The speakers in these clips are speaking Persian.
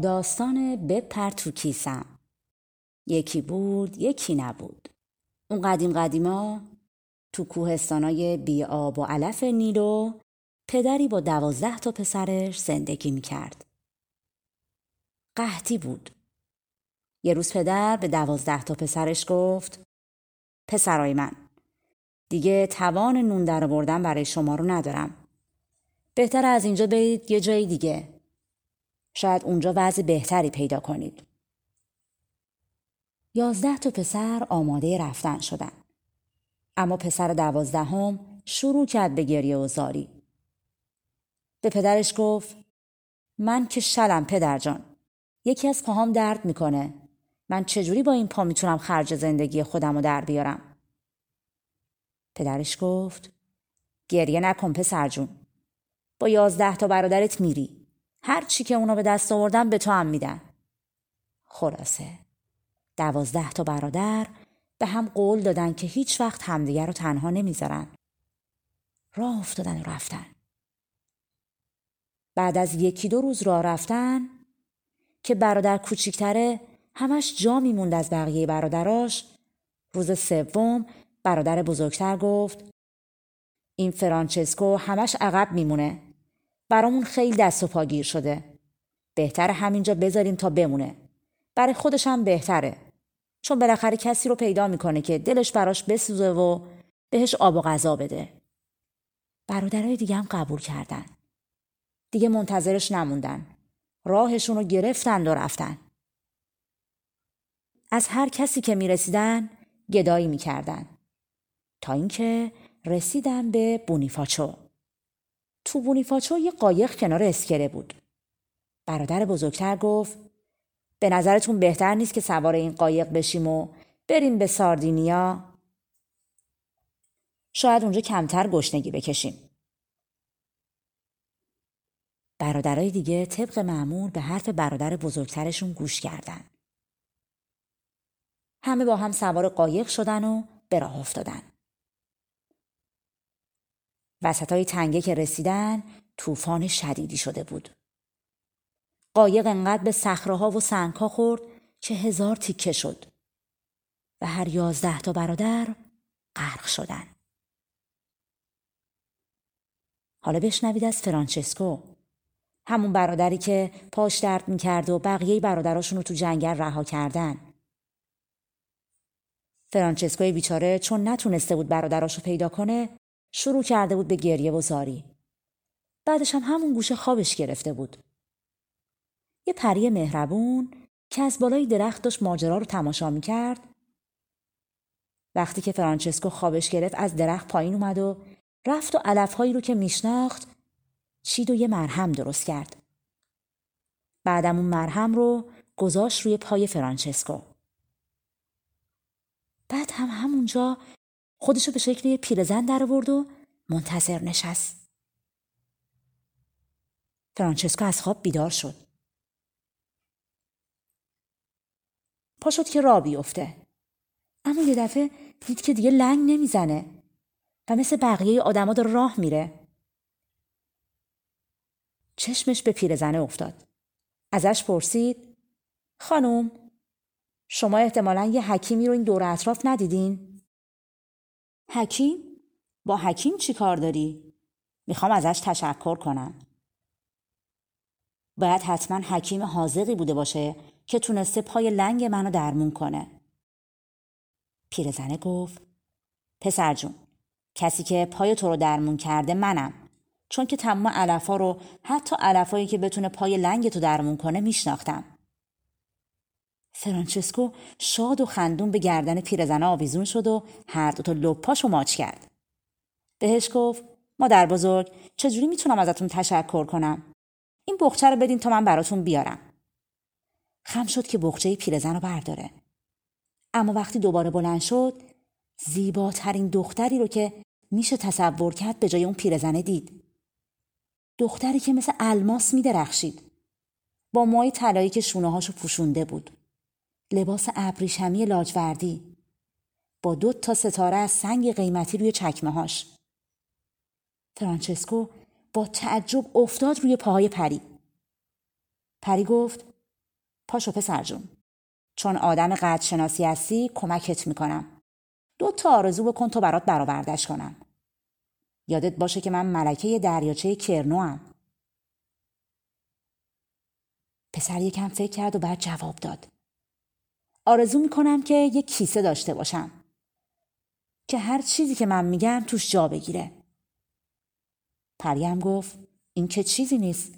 داستان بپر تو کیسم یکی بود یکی نبود اون قدیم قدیما تو کوهستانای بی و علف نیلو پدری با دوازده تا پسرش زندگی می‌کرد. قحطی بود. یه روز پدر به دوازده تا پسرش گفت پسرای من دیگه توان نون در بردن برای شما رو ندارم. بهتر از اینجا برید یه جای دیگه. شاید اونجا وضع بهتری پیدا کنید. یازده تا پسر آماده رفتن شدن. اما پسر دوازدهم شروع کرد به گریه و زاری. به پدرش گفت من که شلم پدر جان. یکی از پاهام درد می‌کنه. من چجوری با این پا می‌تونم خرج زندگی خودم رو در بیارم؟ پدرش گفت گریه نکن پسر جون. با یازده تا برادرت میری. هر چی که اونا به دست آوردن به تو هم میدن. خلاصه دوازده تا برادر به هم قول دادن که هیچ وقت همدیگر رو تنها نمی‌ذارن. راه افتادن و رفتن. بعد از یکی دو روز راه رفتن که برادر کوچیکتره همش جا میموند از بقیه برادراش روز سوم برادر بزرگتر گفت این فرانچسکو همش عقب میمونه برامون خیلی دست و پاگیر شده. بهتر همینجا بذاریم تا بمونه. برای خودش هم بهتره. چون بالاخره کسی رو پیدا می‌کنه که دلش براش بسوزه و بهش آب و غذا بده. برادرای دیگه هم قبول کردن. دیگه منتظرش نموندن. راهشون رو گرفتن و رفتن. از هر کسی که می‌رسیدن گدایی می‌کردن. تا اینکه رسیدن به بونیفاچو. تو بونیفاچو یه قایق کنار اسکله بود. برادر بزرگتر گفت به نظرتون بهتر نیست که سوار این قایق بشیم و بریم به ساردینیا؟ شاید اونجا کمتر گشنگی بکشیم. برادرای دیگه طبق معمول به حرف برادر بزرگترشون گوش کردن. همه با هم سوار قایق شدن و به راه افتادن. وسط های تنگه که رسیدن طوفان شدیدی شده بود. قایق انقدر به صخره و سنگها خورد که هزار تیکه شد و هر یازده تا برادر غرق شدن. حالا بشنوید از فرانچسکو همون برادری که پاش درد می‌کرد و بقیه برادراشون رو تو جنگل رها کردن. فرانچسکوی بیچاره چون نتونسته بود برادراشو پیدا کنه شروع کرده بود به گریه و زاری. بعدش هم همون گوشه خوابش گرفته بود. یه پری مهربون که از بالای درخت داشت ماجرا رو تماشا می کرد. وقتی که فرانچسکو خوابش گرفت از درخت پایین اومد و رفت و علفهایی رو که میشناخت چید و یه مرهم درست کرد. بعدم اون مرهم رو گذاشت روی پای فرانچسکو. بعد هم همونجا خودشو به شکل پیرزن در آورد و منتظر نشست. فرانچسکو از خواب بیدار شد. پا شد که را بیفته. اما یه دفعه دید که دیگه لنگ نمی‌زنه و مثل بقیه آدما داره راه میره. چشمش به پیرزنه افتاد. ازش پرسید خانم شما احتمالا یه حکیمی رو این دور اطراف ندیدین؟ حکیم؟ با حکیم چی کار داری؟ می‌خوام ازش تشکر کنم. باید حتما حکیم حاضقی بوده باشه که تونسته پای لنگ منو درمون کنه. پیرزنه گفت پسر جون کسی که پای تو رو درمون کرده منم چون که تمام علفا رو حتی علفایی که بتونه پای لنگ تو درمون کنه میشناختم. فرانچسکو شاد و خندون به گردن پیرزنه آویزون شد و هر دو تا لپاشو ماچ کرد. بهش گفت مادر بزرگ چجوری می‌تونم ازتون تشکر کنم؟ این بخچه رو بدین تا من براتون بیارم. خم شد که بخچه پیرزن رو برداره. اما وقتی دوباره بلند شد زیباترین دختری رو که میشه تصور کرد به جای اون پیرزنه دید. دختری که مثل الماس میدرخشید. با موهای طلایی که شونه هاشو پوشونده بود. لباس ابریشمی لاجوردی با دو تا ستاره از سنگ قیمتی روی چکمه هاش. فرانچسکو با تعجب افتاد روی پاهای پری. پری گفت پاشو پسر جون. چون آدم قد شناسی هستی کمکت می‌کنم. دو تا آرزو بکن تو برات برآوردش کنم. یادت باشه که من ملکه دریاچه کرنو هم. پسر یکم فکر کرد و بعد جواب داد. آرزو می‌کنم که یک کیسه داشته باشم. که هر چیزی که من میگم توش جا بگیره. پریم گفت این که چیزی نیست.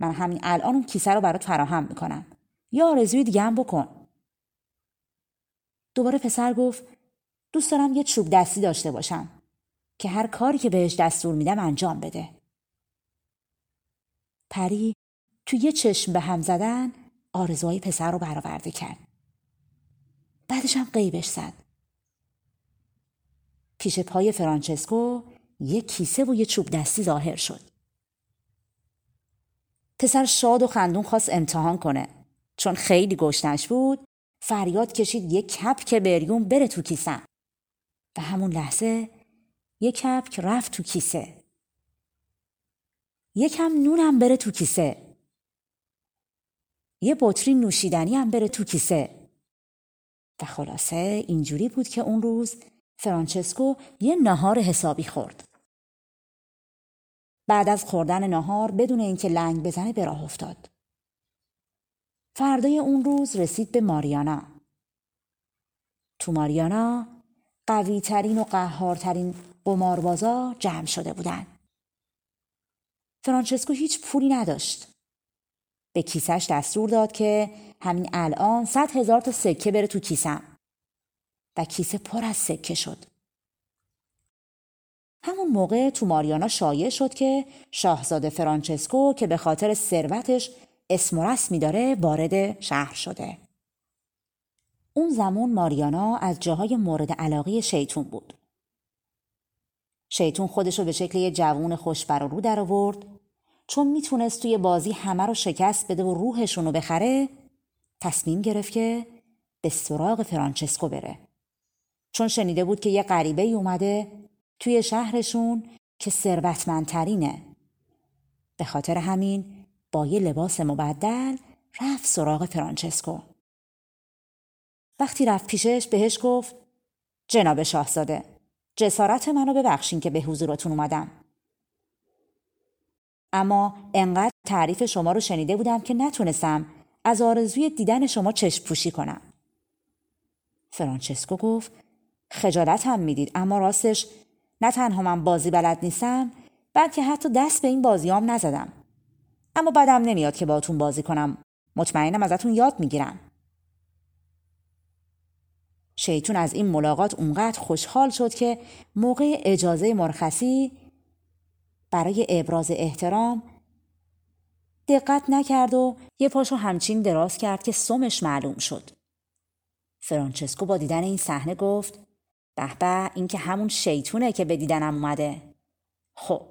من همین الان اون کیسه رو برات فراهم می‌کنم. یا آرزوی دیگه هم بکن. دوباره پسر گفت دوست دارم یه چوب دستی داشته باشم که هر کاری که بهش دستور میدم انجام بده. پری تو یه چشم به هم زدن آرزوهای پسر رو برآورده کرد. بعدش هم قیبش زد. پیش پای فرانچسکو یه کیسه و یه چوب دستی ظاهر شد. پسر شاد و خندون خواست امتحان کنه. چون خیلی گشتنش بود فریاد کشید یه کپک بریون بره تو کیسه. و همون لحظه یه کپک رفت تو کیسه. یکم نونم بره تو کیسه. یه بطری نوشیدنی هم بره تو کیسه. و خلاصه اینجوری بود که اون روز فرانچسکو یه نهار حسابی خورد. بعد از خوردن نهار بدون اینکه لنگ بزنه به راه افتاد. فردای اون روز رسید به ماریانا. تو ماریانا قوی ترین و قهارترین قماربازا جمع شده بودن. فرانچسکو هیچ پولی نداشت. به کیسش دستور داد که همین الان صد هزار تا سکه بره تو کیسم. و کیسه پر از سکه شد. همون موقع تو ماریانا شایع شد که شاهزاده فرانچسکو که به خاطر ثروتش اسم و رسمی داره وارد شهر شده. اون زمان ماریانا از جاهای مورد علاقه شیطون بود. شیطون خودشو به شکل یه جوون خوشبر و رو در آورد چون می‌تونست توی بازی همه رو شکست بده و روحشون رو بخره تصمیم گرفت که به سراغ فرانچسکو بره. چون شنیده بود که یه غریبه ای اومده توی شهرشون که ثروتمندترینه. به خاطر همین با یه لباس مبدل رفت سراغ فرانچسکو. وقتی رفت پیشش بهش گفت جناب شاهزاده جسارت منو ببخشین که به حضورتون اومدم. اما انقدر تعریف شما رو شنیده بودم که نتونستم از آرزوی دیدن شما چشم پوشی کنم. فرانچسکو گفت خجالت هم می‌دید اما راستش نه تنها من بازی بلد نیستم بلکه حتی دست به این بازیام نزدم. اما بعدم نمیاد که باهاتون بازی کنم. مطمئنم ازتون یاد می‌گیرم. شیطون از این ملاقات اونقدر خوشحال شد که موقع اجازه مرخصی برای ابراز احترام دقت نکرد و یه پاشو همچین دراز کرد که سمش معلوم شد. فرانچسکو با دیدن این صحنه گفت به به این که همون شیطونه که به دیدنم اومده. خب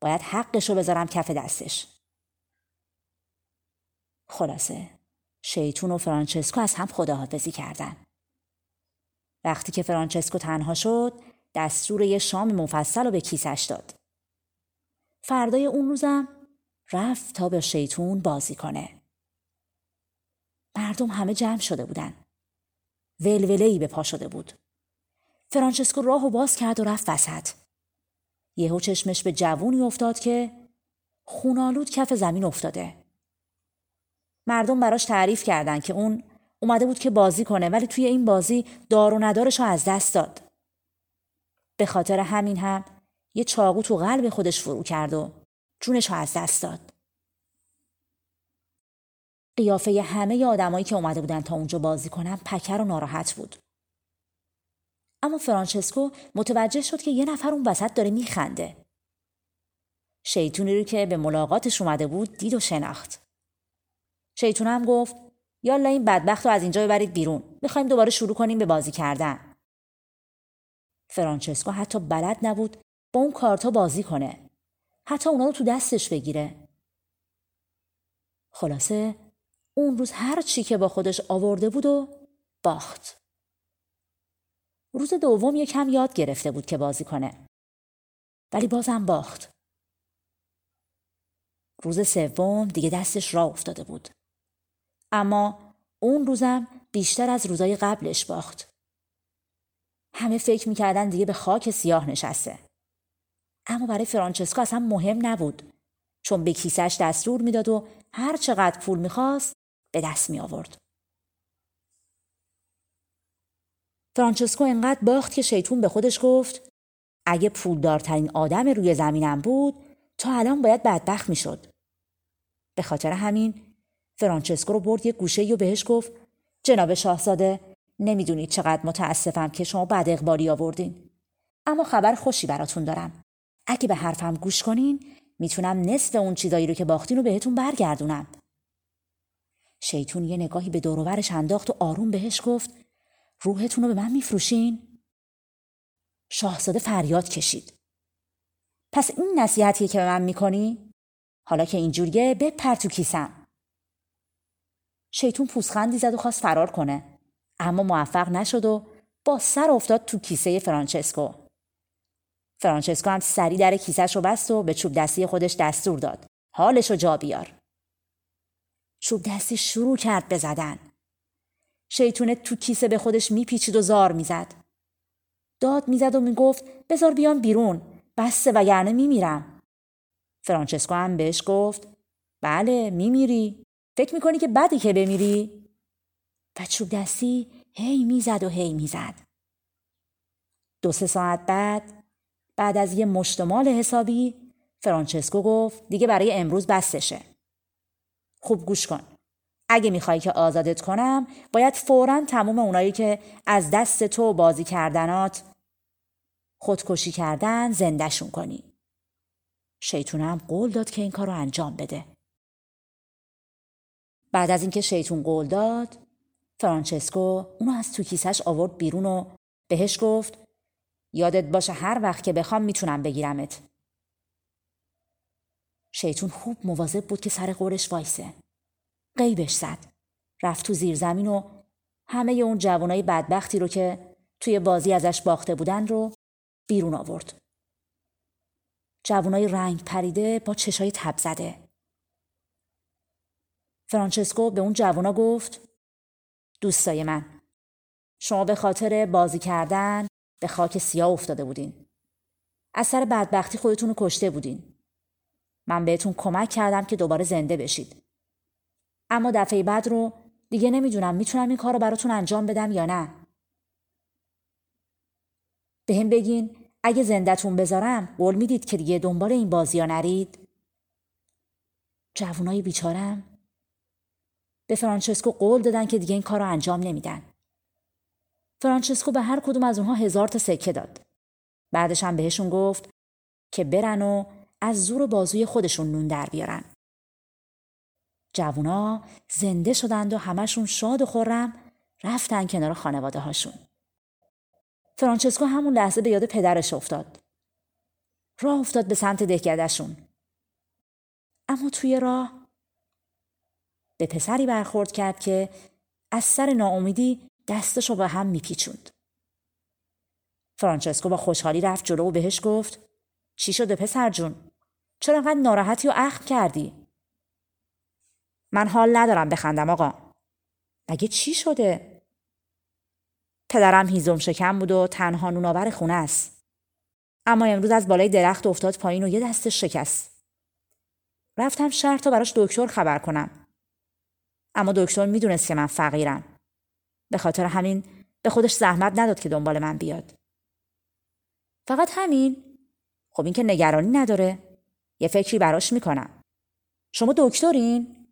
باید حقشو بذارم کف دستش. خلاصه شیطون و فرانچسکو از هم خداحافظی کردن. وقتی که فرانچسکو تنها شد دستور یه شام مفصل رو به کیسش داد. فردای اون روزم رفت تا با شیطون بازی کنه مردم همه جمع شده بودن ولوله‌ای به پا شده بود فرانچسکو راهو باز کرد و رفت وسط. یهو چشمش به جوونی افتاد که خونالود کف زمین افتاده. مردم براش تعریف کردن که اون اومده بود که بازی کنه ولی توی این بازی دار و ندارش رو از دست داد. به خاطر همین هم یه چاقو تو قلب خودش فرو کرد و جونش از دست داد. قیافه همه آدمایی که اومده بودن تا اونجا بازی کنن پکر و ناراحت بود. اما فرانچسکو متوجه شد که یه نفر اون وسط داره میخنده. شیطونی رو که به ملاقاتش اومده بود دید و شناخت. شیطون هم گفت یالا این بدبخت رو از اینجا ببرید بیرون. می‌خوایم دوباره شروع کنیم به بازی کردن. فرانچسکو حتی بلد نبود با اون کارتا بازی کنه. حتی اونا رو تو دستش بگیره. خلاصه اون روز هر چی که با خودش آورده بود و باخت. روز دوم یکم یاد گرفته بود که بازی کنه. ولی بازم باخت. روز سوم دیگه دستش را افتاده بود. اما اون روزم بیشتر از روزای قبلش باخت. همه فکر می‌کردن دیگه به خاک سیاه نشسته. اما برای فرانچسکو اصلا مهم نبود چون به کیسش دستور می‌داد و هر چقدر پول می‌خواست به دست می آورد. فرانچسکو انقدر باخت که شیطون به خودش گفت اگه پولدارترین آدم روی زمینم بود تا الان باید بدبخت می‌شد. به خاطر همین فرانچسکو رو برد یه گوشه و بهش گفت جناب شاهزاده نمی‌دونید چقدر متاسفم که شما بد اقبالی آوردین. اما خبر خوشی براتون دارم. اگه به حرفم گوش کنین می‌تونم نصف اون چیزایی رو که باختین رو بهتون برگردونم. شیطون یه نگاهی به دوروبرش انداخت و آروم بهش گفت روحتون رو به من میفروشین؟ شاهزاده فریاد کشید. پس این نصیحتیه که به من می‌کنی؟ حالا که اینجوریه بپر تو کیسم. شیطون پوسخندی زد و خواست فرار کنه. اما موفق نشد و با سر افتاد تو کیسه فرانچسکو. فرانچسکو هم سری در کیسهش رو بست و به چوب دستی خودش دستور داد. حالش رو جا بیار. چوب دستی شروع کرد به زدن. شیطونه تو کیسه به خودش میپیچید و زار می‌زد. داد می‌زد و می‌گفت بذار بیام بیرون بسته وگرنه میمیرم. فرانچسکو هم بهش گفت بله میمیری. فکر می‌کنی که بدی که بمیری؟ و چوب دستی هی می‌زد و هی می‌زد. دو سه ساعت بعد بعد از یه مشتمال حسابی فرانچسکو گفت دیگه برای امروز بستشه. خوب گوش کن. اگه می‌خوای که آزادت کنم باید فورا تموم اونایی که از دست تو بازی کردنات خودکشی کردن زندهشون کنی. شیطونم قول داد که این کار رو انجام بده. بعد از اینکه شیطون قول داد فرانچسکو اونو از تو کیسش آورد بیرون و بهش گفت یادت باشه هر وقت که بخوام می‌تونم بگیرمت. شیطون خوب مواظب بود که سر قورش وایسه. قیبش زد. رفت تو زیر زمین و همه اون جوانای بدبختی رو که توی بازی ازش باخته بودن رو بیرون آورد. جوانای رنگ پریده با چشای تب زده. فرانچسکو به اون جوانا گفت دوستای من شما به خاطر بازی کردن به خاک سیاه افتاده بودین. از سر بدبختی خودتون رو کشته بودین. من بهتون کمک کردم که دوباره زنده بشید. اما دفعه بعد رو دیگه نمی‌دونم می‌تونم این کار رو براتون انجام بدم یا نه. به هم بگین اگه زندهتون بذارم قول می‌دید که دیگه دنبال این بازی ها نرید؟ جوانای بیچارم به فرانچسکو قول دادن که دیگه این کار رو انجام نمیدن. فرانچسکو به هر کدوم از اونها هزار تا سکه داد. بعدش هم بهشون گفت که برن و از زور و بازوی خودشون نون در بیارن. جوونا زنده شدند و همشون شاد و خورم رفتن کنار خانواده هاشون. فرانچسکو همون لحظه به یاد پدرش افتاد. راه افتاد به سمت دهکدهشون. اما توی راه به پسری برخورد کرد که از سر ناامیدی دستشو به هم میپیچوند. فرانچسکو با خوشحالی رفت جلو و بهش گفت چی شده پسر جون؟ چرا انقدر ناراحتی و اخم کردی؟ من حال ندارم بخندم آقا. مگه چی شده؟ پدرم هیزم شکم بود و تنها نوناور خونه است. اما امروز از بالای درخت افتاد پایین و یه دستش شکست. رفتم شهر تا براش دکتر خبر کنم. اما دکتر می‌دونست که من فقیرم. به خاطر همین به خودش زحمت نداد که دنبال من بیاد. فقط همین؟ خب این که نگرانی نداره. یه فکری براش می‌کنم. شما دکترین؟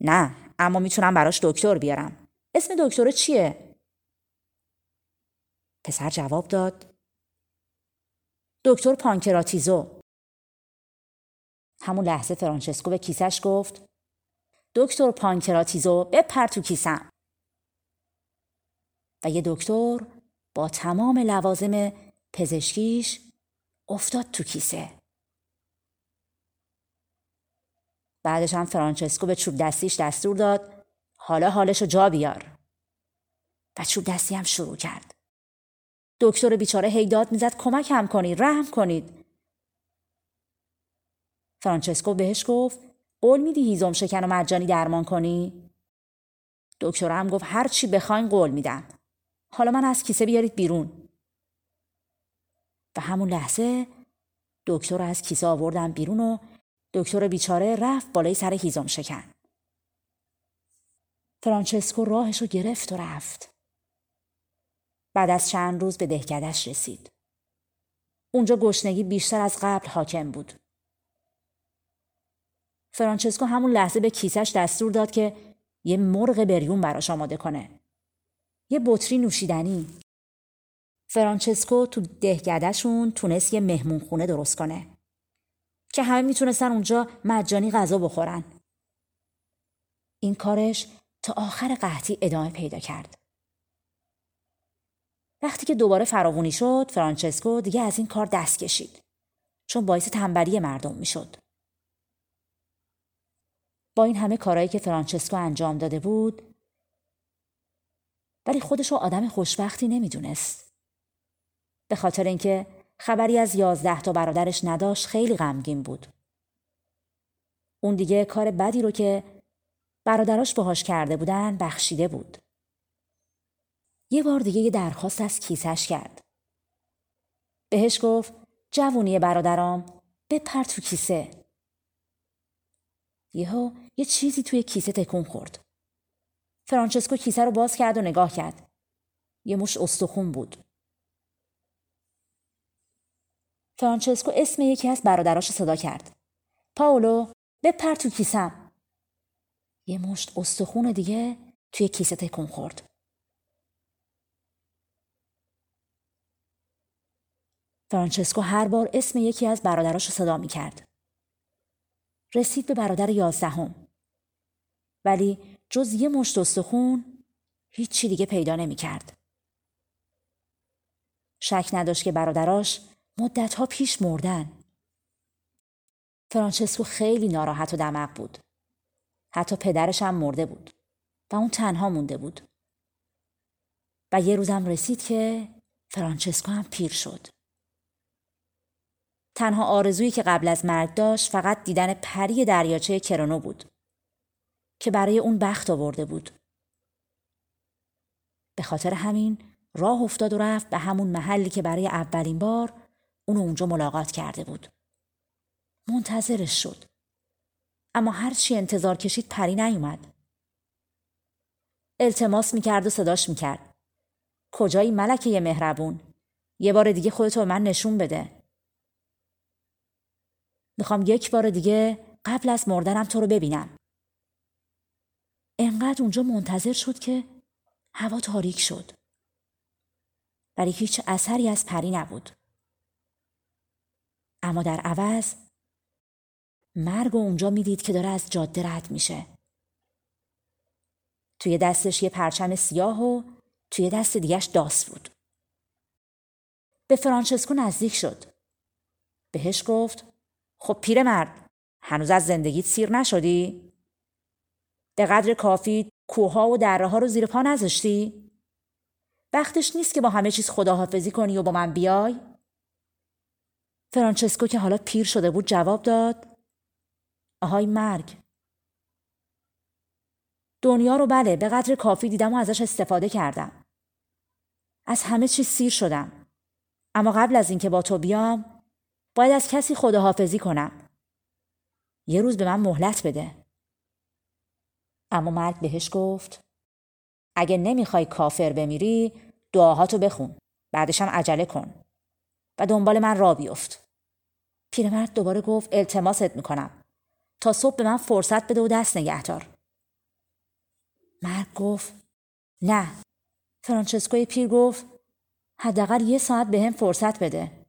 نه اما می‌تونم براش دکتر بیارم. اسم دکتر چیه؟ پسر جواب داد. دکتر پانکراتیزو. همون لحظه فرانچسکو به کیسش گفت دکتر پانکراتیزو بپر تو کیسم و یه دکتر با تمام لوازم پزشکیش افتاد تو کیسه. بعدش هم فرانچسکو به چوب دستیش دستور داد حالا حالشو جا بیار. و چوب دستی هم شروع کرد. دکتر بیچاره هی داد می‌زد کمک هم کنید رحم کنید. فرانچسکو بهش گفت قول میدی هیزم شکن و مجانی درمان کنی؟ دکتر هم گفت هر چی بخواین قول میدم. حالا من از کیسه بیارید بیرون. و همون لحظه دکتر از کیسه آوردم بیرون و دکتر بیچاره رفت بالای سر هیزم شکن. فرانچسکو راهش رو گرفت و رفت. بعد از چند روز به دهکدش رسید. اونجا گشنگی بیشتر از قبل حاکم بود. فرانچسکو همون لحظه به کیسش دستور داد که یه مرغ بریون براش آماده کنه. یه بطری نوشیدنی فرانچسکو تو دهگدهشون تونست یه مهمون خونه درست کنه که همه می‌تونستن اونجا مجانی غذا بخورن. این کارش تا آخر قحطی ادامه پیدا کرد. وقتی که دوباره فراوونی شد فرانچسکو دیگه از این کار دست کشید چون باعث تنبلی مردم می‌شد. با این همه کارهایی که فرانچسکو انجام داده بود ولی خودش رو آدم خوشبختی نمی‌دونست. به خاطر اینکه خبری از یازده تا برادرش نداشت خیلی غمگین بود. اون دیگه کار بدی رو که برادراش باهاش کرده بودن بخشیده بود. یه بار دیگه یه درخواست از کیسش کرد. بهش گفت جوونی برادرام بپر تو کیسه. یهو یه چیزی توی کیسه تکون خورد. فرانچسکو کیسه رو باز کرد و نگاه کرد. یه مشت استخون بود. فرانچسکو اسم یکی از برادراش صدا کرد. پاولو بپر تو کیسم. یه مشت استخون دیگه توی کیسه تکون خورد. فرانچسکو هر بار اسم یکی از برادراش صدا می کرد. رسید به برادر یازدهم. ولی جز یه مشت استخون هیچی دیگه پیدا نمی کرد. شک نداشت که برادراش مدتها پیش مردن. فرانچسکو خیلی ناراحت و دمق بود. حتی پدرش هم مرده بود و اون تنها مونده بود. و یه روزم رسید که فرانچسکو هم پیر شد. تنها آرزویی که قبل از مرگ داشت فقط دیدن پری دریاچه کرونو بود که برای اون بخت آورده بود. به خاطر همین راه افتاد و رفت به همون محلی که برای اولین بار اونو اونجا ملاقات کرده بود. منتظرش شد. اما هرچی انتظار کشید پری نیومد. التماس می‌کرد و صداش می‌کرد. کجایی ملکه مهربون؟ یه بار دیگه خودتو من نشون بده. می‌خوام یک بار دیگه قبل از مردنم تو رو ببینم. انقدر اونجا منتظر شد که هوا تاریک شد. ولی هیچ اثری از پری نبود. اما در عوض مرگ اونجا می‌دید که داره از جاده رد میشه. توی دستش یه پرچم سیاه و توی دست دیگش داس بود. به فرانچسکو نزدیک شد. بهش گفت خب پیرمرد هنوز از زندگیت سیر نشدی؟ به قدر کافی کوها و دره ها رو زیر پا نذاشتی؟ وقتش نیست که با همه چیز خداحافظی کنی و با من بیای؟ فرانچسکو که حالا پیر شده بود جواب داد آهای مرگ. دنیا رو بله به قدر کافی دیدم و ازش استفاده کردم. از همه چیز سیر شدم. اما قبل از اینکه با تو بیام باید از کسی خداحافظی کنم. یه روز به من مهلت بده. اما مرگ بهش گفت اگه نمی‌خوای کافر بمیری دعاهاتو بخون بعدش هم عجله کن. و دنبال من را بیفت. پیرمرد دوباره گفت التماست می‌کنم. تا صبح به من فرصت بده و دست نگهدار. مرگ گفت نه. فرانچسکوی پیر گفت حداقل یه ساعت به هم فرصت بده.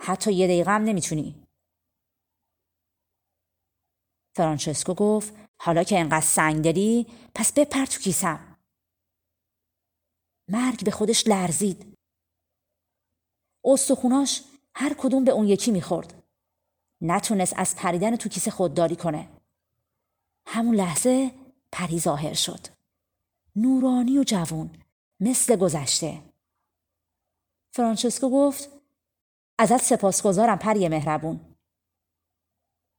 حتی یه دقیقه هم نمی‌تونی. فرانچسکو گفت حالا که انقدر سنگ داری پس بپر تو کیسم. مرگ به خودش لرزید. استخوناش هر کدوم به اون یکی می‌خورد. نتونست از پریدن تو کیسه خودداری کنه. همون لحظه پری ظاهر شد. نورانی و جوون مثل گذشته. فرانچسکو گفت ازت سپاسگزارم پری مهربون.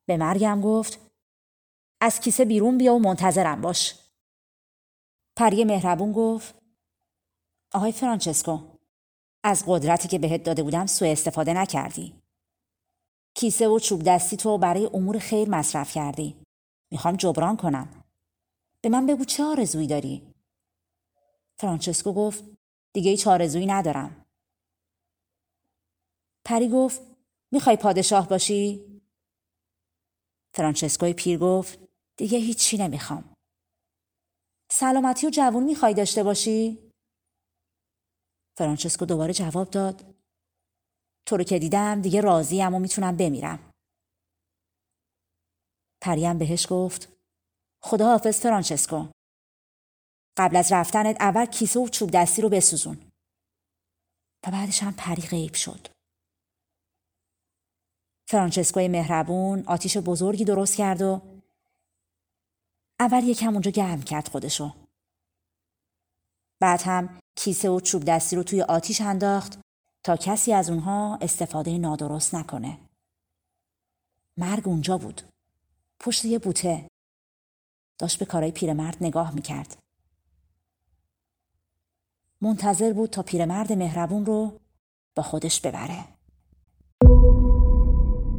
به مرگم گفت از کیسه بیرون بیا و منتظرم باش. پری مهربون گفت آقای فرانچسکو از قدرتی که بهت داده بودم سوء استفاده نکردی. کیسه و چوب دستی تو برای امور خیر مصرف کردی. می‌خوام جبران کنم. به من بگو چه آرزویی داری؟ فرانچسکو گفت دیگه هیچ آرزویی ندارم. پری گفت می‌خوای پادشاه باشی؟ فرانچسکوی پیر گفت دیگه هیچی نمی‌خوام. سلامتی و جوون می‌خوای داشته باشی؟ فرانچسکو دوباره جواب داد تو رو که دیدم دیگه راضیم و می‌تونم بمیرم. پریم بهش گفت خدا حافظ فرانچسکو. قبل از رفتنت اول کیسه و چوب دستی رو بسوزون. و بعدش هم پری غیب شد. فرانچسکوی مهربون آتیش بزرگی درست کرد و اول یکم اونجا گرم کرد خودشو. بعد هم کیسه و چوب دستی رو توی آتیش انداخت تا کسی از اونها استفاده نادرست نکنه. مرگ اونجا بود. پشت یه بوته. داشت به کارای پیرمرد نگاه می‌کرد. منتظر بود تا پیرمرد مهربون رو با خودش ببره.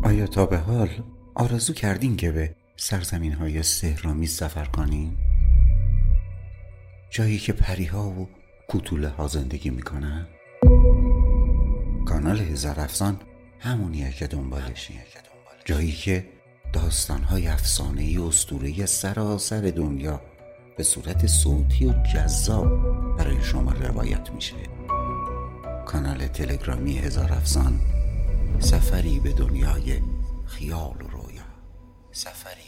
آیا تا به حال آرزو کردین که به سرزمین های سهرامی سفر کنین؟ جایی که پریها و کوتوله ها زندگی می‌کنن؟ کانال هزار افسان همونیه که دنبالشی جایی که داستانهای افسانه ای اسطوره سراسر دنیا به صورت صوتی و جذاب برای شما روایت میشه کانال تلگرامی هزار افسان سفری به دنیای خیال و رویا سفری